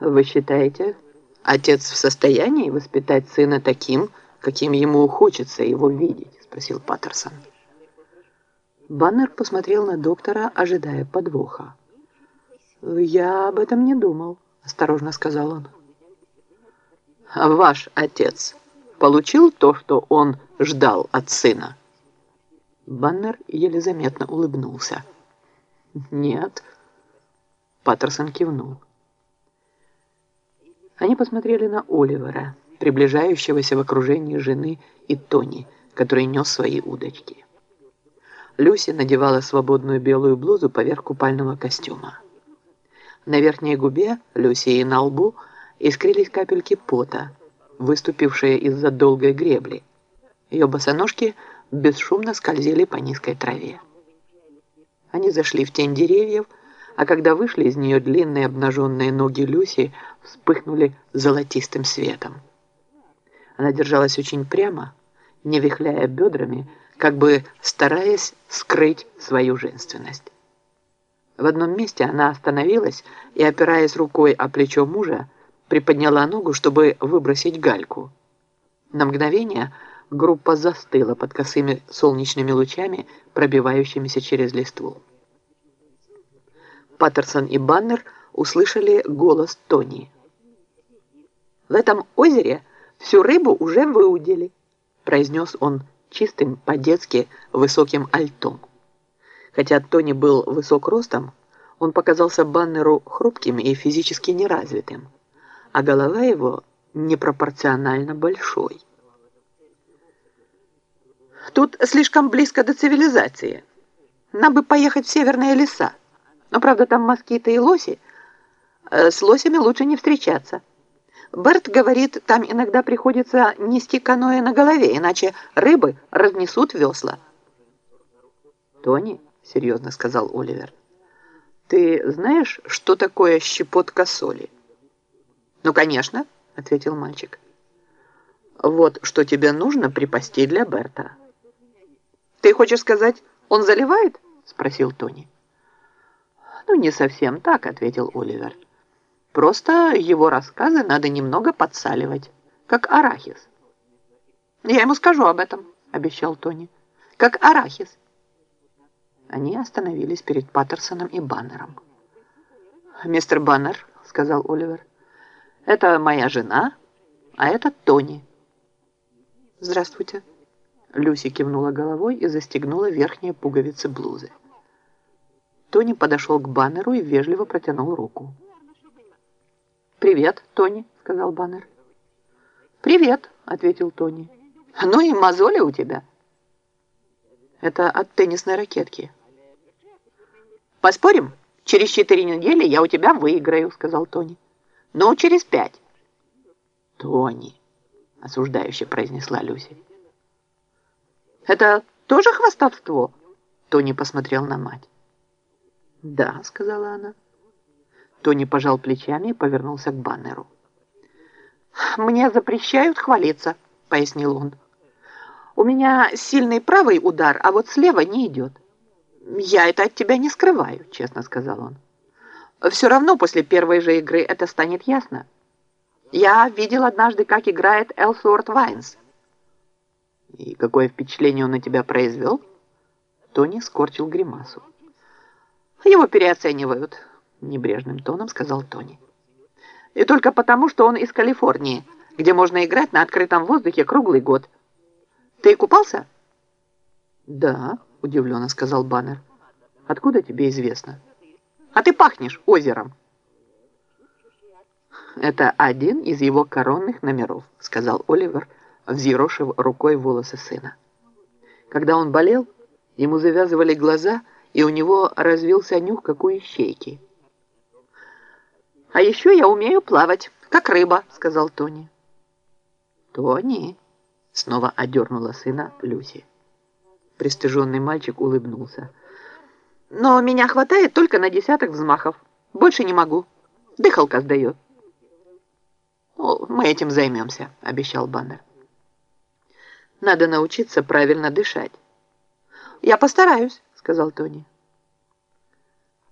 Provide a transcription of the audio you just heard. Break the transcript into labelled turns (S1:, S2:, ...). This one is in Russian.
S1: Вы считаете, отец в состоянии воспитать сына таким, каким ему хочется его видеть? Спросил Паттерсон. Баннер посмотрел на доктора, ожидая подвоха. «Я об этом не думал», — осторожно сказал он. «А ваш отец получил то, что он ждал от сына?» Баннер еле заметно улыбнулся. «Нет». Паттерсон кивнул. Они посмотрели на Оливера, приближающегося в окружении жены и Тони, который нес свои удочки. Люси надевала свободную белую блузу поверх купального костюма. На верхней губе Люси и на лбу искрились капельки пота, выступившие из-за долгой гребли. Ее босоножки бесшумно скользили по низкой траве. Они зашли в тень деревьев, а когда вышли из нее длинные обнаженные ноги Люси вспыхнули золотистым светом. Она держалась очень прямо, не вихляя бедрами, как бы стараясь скрыть свою женственность. В одном месте она остановилась и, опираясь рукой о плечо мужа, приподняла ногу, чтобы выбросить гальку. На мгновение группа застыла под косыми солнечными лучами, пробивающимися через листву. Паттерсон и Баннер услышали голос Тони. «В этом озере всю рыбу уже выудили», произнес он чистым, по-детски высоким альтом. Хотя Тони был высок ростом, он показался Баннеру хрупким и физически неразвитым, а голова его непропорционально большой. «Тут слишком близко до цивилизации. Нам бы поехать в северные леса. Но, правда, там москиты и лоси. Э, с лосями лучше не встречаться». Берт говорит, там иногда приходится нести каноэ на голове, иначе рыбы разнесут весла. «Тони», — серьезно сказал Оливер, — «ты знаешь, что такое щепотка соли?» «Ну, конечно», — ответил мальчик. «Вот что тебе нужно припасти для Берта». «Ты хочешь сказать, он заливает?» — спросил Тони. «Ну, не совсем так», — ответил Оливер. Просто его рассказы надо немного подсаливать, как арахис. «Я ему скажу об этом», — обещал Тони. «Как арахис». Они остановились перед Паттерсоном и Баннером. «Мистер Баннер», — сказал Оливер, — «это моя жена, а это Тони». «Здравствуйте». Люси кивнула головой и застегнула верхние пуговицы блузы. Тони подошел к Баннеру и вежливо протянул руку. «Привет, Тони», — сказал Баннер. «Привет», — ответил Тони. «Ну и мозоли у тебя». «Это от теннисной ракетки». «Поспорим? Через четыре недели я у тебя выиграю», — сказал Тони. «Ну, через пять». «Тони», — осуждающе произнесла Люси. «Это тоже хвастовство?» Тони посмотрел на мать. «Да», — сказала она. Тони пожал плечами и повернулся к баннеру. «Мне запрещают хвалиться», — пояснил он. «У меня сильный правый удар, а вот слева не идет». «Я это от тебя не скрываю», — честно сказал он. «Все равно после первой же игры это станет ясно. Я видел однажды, как играет Элсуорт Вайнс». «И какое впечатление он на тебя произвел?» Тони скорчил гримасу. «Его переоценивают». Небрежным тоном сказал Тони. И только потому, что он из Калифорнии, где можно играть на открытом воздухе круглый год. Ты купался? Да, удивленно сказал Баннер. Откуда тебе известно? А ты пахнешь озером. Это один из его коронных номеров, сказал Оливер, взъерошив рукой волосы сына. Когда он болел, ему завязывали глаза, и у него развился нюх, как у ищейки. «А еще я умею плавать, как рыба», — сказал Тони. «Тони?» — снова одернула сына Люси. Пристыженный мальчик улыбнулся. «Но меня хватает только на десяток взмахов. Больше не могу. Дыхалка сдает». «Ну, мы этим займемся», — обещал Баннер. «Надо научиться правильно дышать». «Я постараюсь», — сказал Тони.